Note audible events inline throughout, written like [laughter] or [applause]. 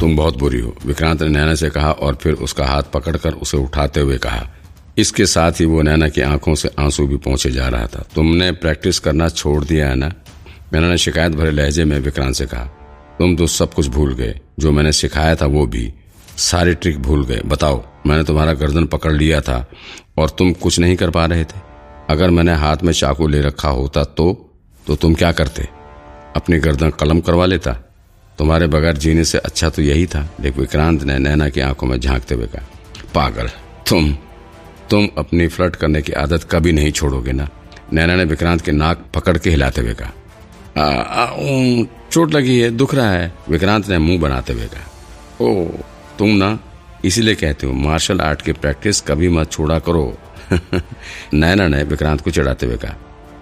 तुम बहुत बुरी हो। विक्रांत ने नैना से कहा और फिर उसका हाथ पकड़कर उसे उठाते हुए कहा, इसके साथ ही वो नैना की आँखों से आँसू भी पहुँचे जा रहा था। तुमने प्रैक्टिस करना छोड़ दिया है ना? मैंने ने शिकायत भरे लहजे में विक्रांत से कहा, तुम तो सब कुछ भूल गए। जो मैंने सिखाया था वो भी सारी ट्रिक भूल गए। बताओ, मैंने तुम्हारा गर्दन पकड़ लिया था और तुम कुछ नहीं कर पा रहे थे। अगर मैंने हाथ में चाकू ले रखा होता तो तो तुम क्या करते? अपनी गर्दन कलम करवा लेता? तुम्हारे बगैर जीने से अच्छा तो यही था। लेकिन विक्रांत ने नैना की आँखों में झांकते हुए कहा, पागल, तुम तुम अपनी फ्लर्ट करने की आदत कभी नहीं छोड़ोगे ना? नैना ने विक्रांत के नाक पकड़ के हिलाते हुए कहा चोट लगी है, दुख रहा है। विक्रांत ने मुँह बनाते हुए कहा, ओ, तुम ना इसीलिए कहते हो, मार्शल आर्ट की प्रैक्टिस कभी मत छोड़ा करो। [laughs] नैना ने विक्रांत को चिढ़ाते हुए कहा,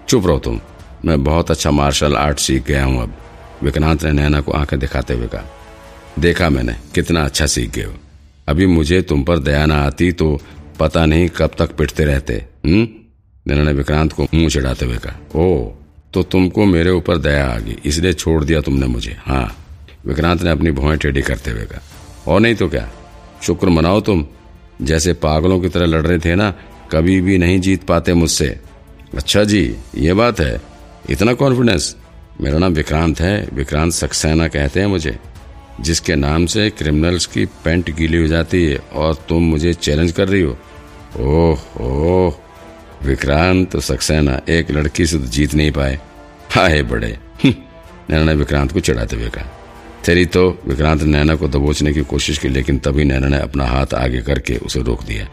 चुप रहो तुम, मैं बहुत अच्छा मार्शल आर्ट सीख गया हूँ अब। विक्रांत ने नैना को आँखें दिखाते हुए कहा, देखा मैंने, कितना अच्छा सीख गए हो। अभी मुझे तुम पर दया ना आती तो पता नहीं कब तक पिटते रहते हम्म? नैना ने विक्रांत को मुँह चढ़ाते हुए कहा, ओ तो तुमको मेरे ऊपर दया आ गई, इसलिए छोड़ दिया तुमने मुझे हाँ? विक्रांत ने अपनी भौएँ टेढ़ी करते हुए कहा, और नहीं तो क्या? शुक्र मनाओ तुम। जैसे पागलों की तरह लड़ रहे थे ना, कभी भी नहीं जीत पाते मुझसे। अच्छा जी, ये बात है। इतना कॉन्फिडेंस मेरा नाम विक्रांत है। विक्रांत सक्सेना कहते हैं मुझे जिसके नाम से क्रिमिनल्स की पेंट गीली हो जाती है और तुम मुझे चैलेंज कर रही हो। ओह ओह विक्रांत सक्सेना एक लड़की से तो जीत नहीं पाए। हाय बड़े। हम्म, नैना ने विक्रांत को चढ़ाते हुए कहा तेरी तो विक्रांत नैना को दबोचने की कोशिश की लेकिन तभी नैना ने अपना हाथ आगे करके उसे रोक दिया।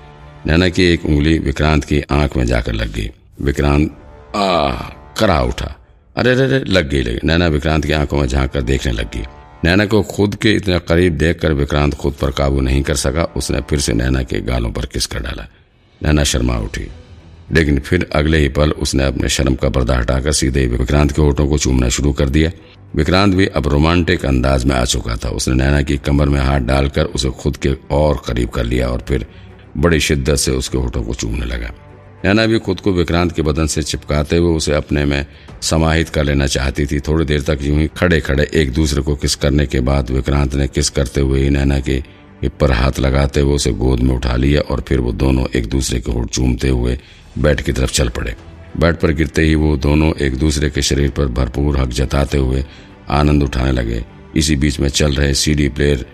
नैना की एक उंगली विक्रांत की आँख में जाकर लग गई। विक्रांत आ करा उठा। अरे अरे अरे, लग गई, लगी नैना विक्रांत की आँखों में झाँक कर देखने लग गई। नैना को खुद के इतने करीब देखकर विक्रांत खुद पर काबू नहीं कर सका। उसने फिर से नैना के गालों पर किस कर डाला। नैना शर्मा उठी। लेकिन फिर अगले ही पल उसने अपने शर्म का पर्दा हटाकर सीधे विक्रांत के होठों को चूमना शुरू कर दिया। विक्रांत भी अब रोमांटिक अंदाज में आ चुका था। उसने नैना की कमर में हाथ डालकर उसे खुद के और करीब कर लिया और फिर बड़ी शिद्दत से उसके होठों को चूमने लगा। नैना भी खुद को विक्रांत के बदन से चिपकाते हुए उसे अपने में समाहित कर लेना चाहती थी। थोड़ी देर तक यूँ ही खड़े खड़े एक दूसरे को किस करने के बाद विक्रांत ने किस करते हुए ही नैना के हिप पर हाथ लगाते हुए उसे गोद में उठा लिया और फिर वो दोनों एक दूसरे के होठ चूमते हुए बेड की तरफ़ चल पड़े। बेड पर गिरते ही वो दोनों एक दूसरे के शरीर पर भरपूर हक जताते हुए आनंद उठाने लगे। इसी बीच में चल रहे सीडी प्लेयर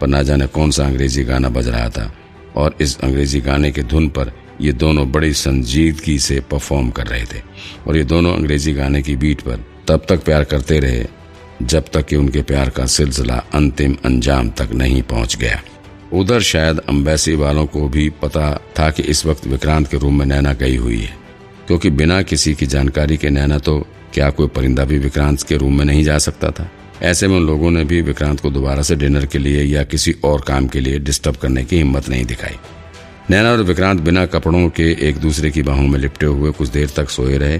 पर ना जाने कौन सा अंग्रेज़ी गाना बज रहा था। और इस अंग्रेज़ी गाने के धुन पर ये दोनों बड़ी संजीदगी से परफॉर्म कर रहे थे। और ये दोनों अंग्रेज़ी गाने की बीट पर तब तक प्यार करते रहे, जब तक कि उनके प्यार का सिलसिला अंतिम अंजाम तक नहीं पहुँच गया। उधर शायद अम्बेसी वालों को भी पता था कि इस वक्त विक्रांत के रूम में नैना गई हुई है। क्योंकि बिना किसी की जानकारी के नैना तो क्या कोई परिंदा भी विक्रांत के रूम में नहीं जा सकता था? ऐसे में उन लोगों ने भी विक्रांत को दोबारा से डिनर के लिए या किसी और काम के लिए डिस्टर्ब करने की हिम्मत नहीं दिखाई। नैना और विक्रांत बिना कपड़ों के एक दूसरे की बाहों में लिपटे हुए कुछ देर तक सोए रहे।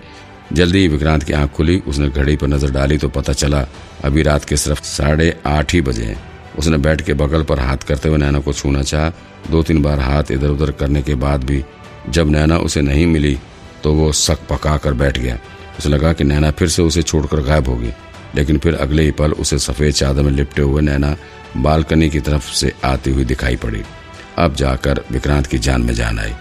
जल्दी विक्रांत की आँख खुली, उसने घड़ी पर नज़र डाली तो पता चला, अभी रात के सिर्फ़ साढ़े आठ ही बजे उसने बैठ के बगल पर हाथ करते हुए नैना को छूना चाह। दो तीन बार हाथ इधर उधर करने के बाद भी जब नैना उसे नहीं मिली तो वो सक पका कर बैठ गया। उसे लगा कि नैना फिर से उसे छोड़कर गायब होगी लेकिन फिर अगले ही पल उसे सफ़ेद चादर में लिपटे हुए नैना बालकनी की तरफ़ से आती हुई दिखाई पड़ी। अब जाकर विक्रांत की जान में जान आई।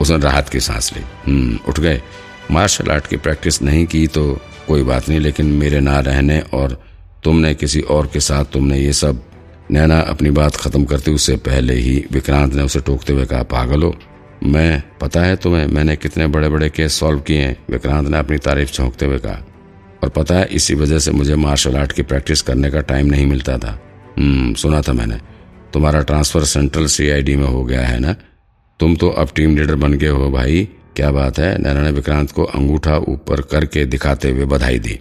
उसने राहत की सांस ली। हम्म उठ गए। मार्शल आर्ट की प्रैक्टिस नहीं की तो कोई बात नहीं, लेकिन मेरे ना रहने और तुमने किसी और के साथ तुमने ये सब नैना अपनी बात खत्म करती उससे पहले ही विक्रांत ने उसे टोकते हुए कहा, पागल हो मैं, पता है तुम्हें, मैंने कितने बड़े बड़े केस सॉल्व किए हैं? विक्रांत ने अपनी तारीफ़ चौंकते हुए कहा और पता है, इसी वजह से मुझे मार्शल आर्ट की प्रैक्टिस करने का टाइम नहीं मिलता था। हम्म सुना था मैंने। तुम्हारा ट्रांसफ़र सेंट्रल सीआईडी में हो गया है ना? तुम तो अब टीम लीडर बन गए हो भाई। क्या बात है? नैना ने विक्रांत को अंगूठा ऊपर करके दिखाते हुए बधाई दी।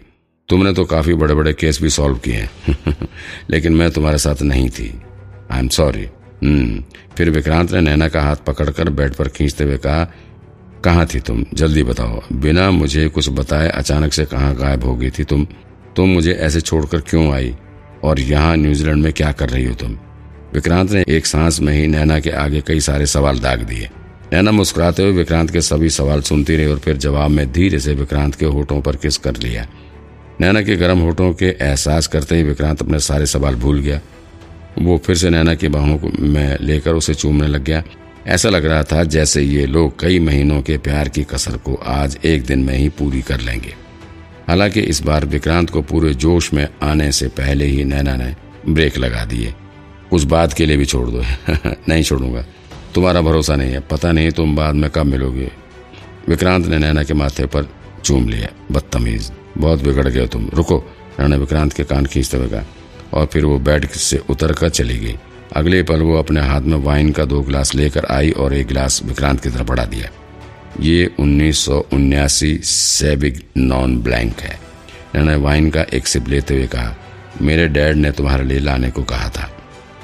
तुमने तो काफ़ी बड़े बड़े केस भी सॉल्व किए [laughs] लेकिन मैं तुम्हारे साथ नहीं थी। आई एम सॉरी हम्म फिर विक्रांत ने नैना का हाथ पकड़कर बेड पर खींचते हुए कहा कहाँ थी तुम? जल्दी बताओ। बिना मुझे कुछ बताए अचानक से कहाँ गायब हो गई थी तुम? तुम मुझे ऐसे छोड़कर क्यों आई? और यहाँ न्यूजीलैंड में क्या कर रही हो तुम? विक्रांत ने एक सांस में ही नैना के आगे कई सारे सवाल दाग दिए। नैना मुस्कुराते हुए विक्रांत के सभी सवाल सुनती रही और फिर जवाब में धीरे से विक्रांत के होठों पर किस कर लिया। नैना के गर्म होठों के एहसास करते ही विक्रांत अपने सारे सवाल भूल गया। वो फिर से नैना की बाहों में लेकर उसे चूमने लग गया। ऐसा लग रहा था जैसे ये लोग कई महीनों के प्यार की कसर को आज एक दिन में ही पूरी कर लेंगे। हालाँकि इस बार विक्रांत को पूरे जोश में आने से पहले ही नैना ने ब्रेक लगा दिए। उस बात के लिए भी छोड़ दो। [laughs] नहीं छोड़ूँगा। तुम्हारा भरोसा नहीं है। पता नहीं तुम बाद में कब मिलोगे। विक्रांत ने नैना के माथे पर चूम लिया। बदतमीज। बहुत बिगड़ गए तुम। रुको। नैना विक्रांत के कान खींचते हुए और फिर वो बेड से उतर कर चली गई। अगले पल वो अपने हाथ में वाइन का दो गिलास लेकर आई और एक गिलास विक्रांत की तरफ़ बढ़ा दिया। ये उन्नीस सौ नॉन ब्लैंक है। नैना वाइन का एक सिप लेते हुए कहा, मेरे डैड ने तुम्हारे लिए लाने को कहा था।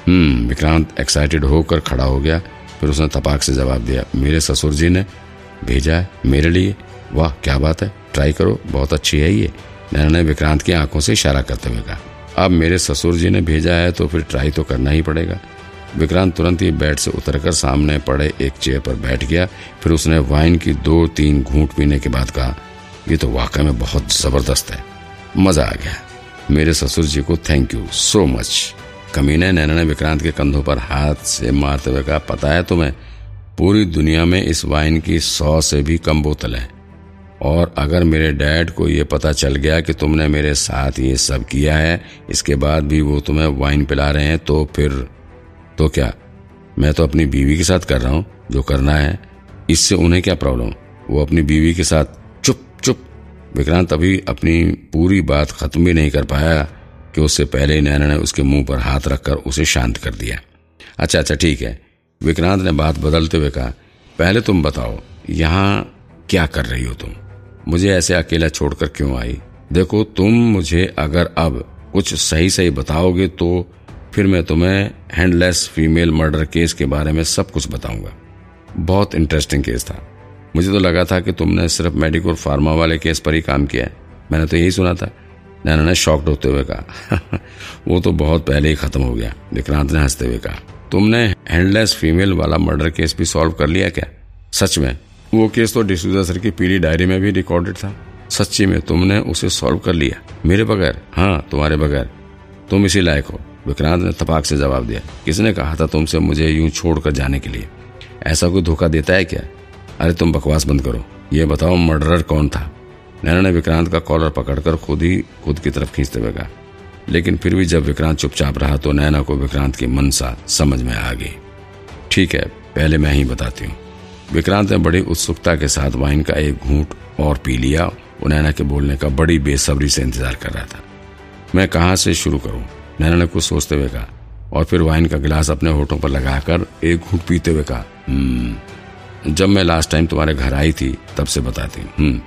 हम्म विक्रांत एक्साइटेड होकर खड़ा हो गया। फिर उसने तपाक से जवाब दिया, मेरे ससुर जी ने भेजा है, मेरे लिए। वाह, क्या बात है। ट्राई करो, बहुत अच्छी है ये। नैना ने विक्रांत की आँखों से इशारा करते हुए कहा अब मेरे ससुर जी ने भेजा है तो फिर ट्राई तो करना ही पड़ेगा। विक्रांत तुरंत ही बेड से उतरकर सामने पड़े एक चेयर पर बैठ गया। फिर उसने वाइन की दो तीन घूंट पीने के बाद कहा, ये तो वाकई में बहुत ज़बरदस्त है। मज़ा आ गया। मेरे ससुर जी को थैंक यू सो मच कमीने नैना ने विक्रांत के कंधों पर हाथ से मारते हुए कहा, पता है तुम्हें, पूरी दुनिया में इस वाइन की सौ से भी कम बोतल है। और अगर मेरे डैड को ये पता चल गया कि तुमने मेरे साथ ये सब किया है, इसके बाद भी वो तुम्हें वाइन पिला रहे हैं तो फिर तो क्या? मैं तो अपनी बीवी के साथ कर रहा हूँ, जो करना है। इससे उन्हें क्या प्रॉब्लम वो अपनी बीवी के साथ चुप चुप। विक्रांत अभी अपनी पूरी बात खत्म भी नहीं कर पाया कि उससे पहले ही नैना ने उसके मुँह पर हाथ रखकर उसे शांत कर दिया। अच्छा अच्छा ठीक है। विक्रांत ने बात बदलते हुए कहा, पहले तुम बताओ, यहाँ क्या कर रही हो तुम? मुझे ऐसे अकेला छोड़कर क्यों आई? देखो, तुम मुझे अगर अब कुछ सही सही बताओगे तो फिर मैं तुम्हें हैंडलेस फीमेल मर्डर केस के बारे में सब कुछ बताऊँगा। बहुत इंटरेस्टिंग केस था। मुझे तो लगा था कि तुमने सिर्फ़ मेडिकल फार्मा वाले केस पर ही काम किया है। मैंने तो यही सुना था। नैना ने शॉक्ड होते हुए कहा। [laughs] वो तो बहुत पहले ही खत्म हो गया। विक्रांत ने हँसते हुए कहा। तुमने हैंडलेस फीमेल वाला मर्डर केस भी सॉल्व कर लिया क्या? सच में? वो केस तो डिसूजा सर की पीली डायरी में भी रिकॉर्डेड था। सच्ची में तुमने उसे सॉल्व कर लिया। मेरे बगैर? हाँ तुम्हारे बगैर। तुम इसी लायक हो। विक्रांत ने तपाक से जवाब दिया। किसने कहा था तुमसे मुझे यूँ छोड़कर जाने के लिए? ऐसा कोई धोखा देता है क्या? अरे, तुम बकवास बंद करो। ये बताओ मर्डरर कौन था? नैना ने विक्रांत का कॉलर पकड़कर खुद ही खुद की तरफ़ खींचते हुए कहा। लेकिन फिर भी जब विक्रांत चुपचाप रहा तो नैना को विक्रांत की मनसा समझ में आ गई। ठीक है, पहले मैं ही बताती हूँ। विक्रांत ने बड़ी उत्सुकता के साथ वाइन का एक घूंट और पी लिया। वो नैना के बोलने का बड़ी बेसब्री से इंतज़ार कर रहा था। मैं कहा से शुरू करूँ? नैना ने कुछ सोचते हुए कहा और फिर वाइन का गिलास अपने होठों पर लगाकर एक घूट पीते हुए कहा हम्म, जब मैं लास्ट टाइम तुम्हारे घर आई थी तब से बताती हूँ। हम्म,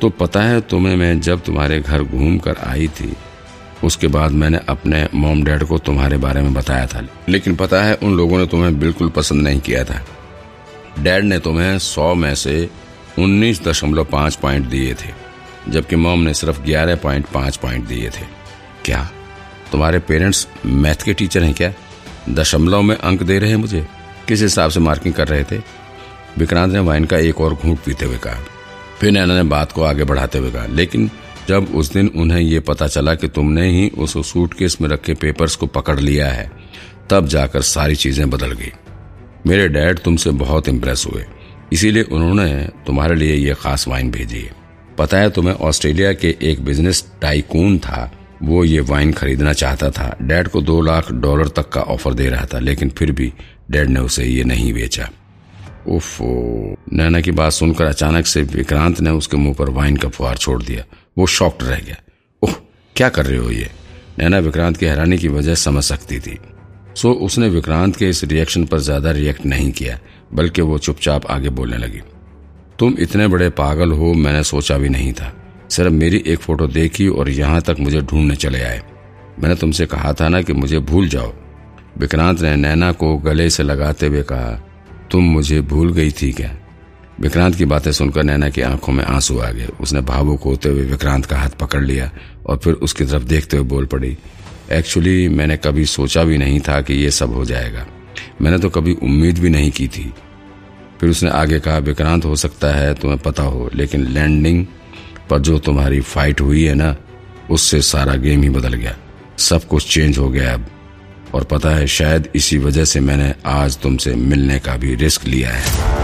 तो पता है तुम्हें मैं जब तुम्हारे घर घूम कर आई थी उसके बाद मैंने अपने मोम डैड को तुम्हारे बारे में बताया था। लेकिन पता है उन लोगों ने तुम्हें बिल्कुल पसंद नहीं किया था। डैड ने तुम्हें सौ में से उन्नीस दशमलव पाँच पॉइंट दिए थे, जबकि मॉम ने सिर्फ़ ग्यारह पॉइंट पाँच पॉइंट दिए थे। क्या? तुम्हारे पेरेंट्स मैथ के टीचर हैं क्या? दशमलव में अंक दे रहे हैं मुझे? किस हिसाब से मार्किंग कर रहे थे? विक्रांत ने वाइन का एक और घूंट पीते हुए कहा। फिर नैना ने बात को आगे बढ़ाते हुए कहा, लेकिन जब उस दिन उन्हें ये पता चला कि तुमने ही उस सूटकेस में रखे पेपर्स को पकड़ लिया है, तब जाकर सारी चीज़ें बदल गई। मेरे डैड तुमसे बहुत इम्प्रेस हुए। इसीलिए उन्होंने तुम्हारे लिए ये खास वाइन भेजी है। पता है तुम्हें ऑस्ट्रेलिया के एक बिज़नेस टाइकून था। वो ये वाइन खरीदना चाहता था। डैड को दो लाख डॉलर तक का ऑफ़र दे रहा था, लेकिन फिर भी डैड ने उसे ये नहीं बेचा। उफो नैना की बात सुनकर अचानक से विक्रांत ने उसके मुँह पर वाइन का फुहार छोड़ दिया। वो शॉक्ड रह गया। ओह, क्या कर रहे हो ये? नैना विक्रांत की हैरानी की वजह समझ सकती थी। सो उसने विक्रांत के इस रिएक्शन पर ज़्यादा रिएक्ट नहीं किया, बल्कि वो चुपचाप आगे बोलने लगी। तुम इतने बड़े पागल हो, मैंने सोचा भी नहीं था। सिर्फ़ मेरी एक फ़ोटो देखी और यहाँ तक मुझे ढूँढने चले आए। मैंने तुमसे कहा था ना कि मुझे भूल जाओ। विक्रांत ने नैना को गले से लगाते हुए कहा, तुम मुझे भूल गई थी क्या? विक्रांत की बातें सुनकर नैना की आँखों में आँसू आ गए। उसने भावुक होते हुए विक्रांत का हाथ पकड़ लिया और फिर उसकी तरफ़ देखते हुए बोल पड़ी एक्चुअली मैंने कभी सोचा भी नहीं था कि ये सब हो जाएगा। मैंने तो कभी उम्मीद भी नहीं की थी। फिर उसने आगे कहा, विक्रांत, हो सकता है तुम्हें पता हो, लेकिन लैंडिंग पर जो तुम्हारी फाइट हुई है ना, उससे सारा गेम ही बदल गया। सब कुछ चेंज हो गया अब। और पता है, शायद इसी वजह से मैंने आज तुमसे मिलने का भी रिस्क लिया है।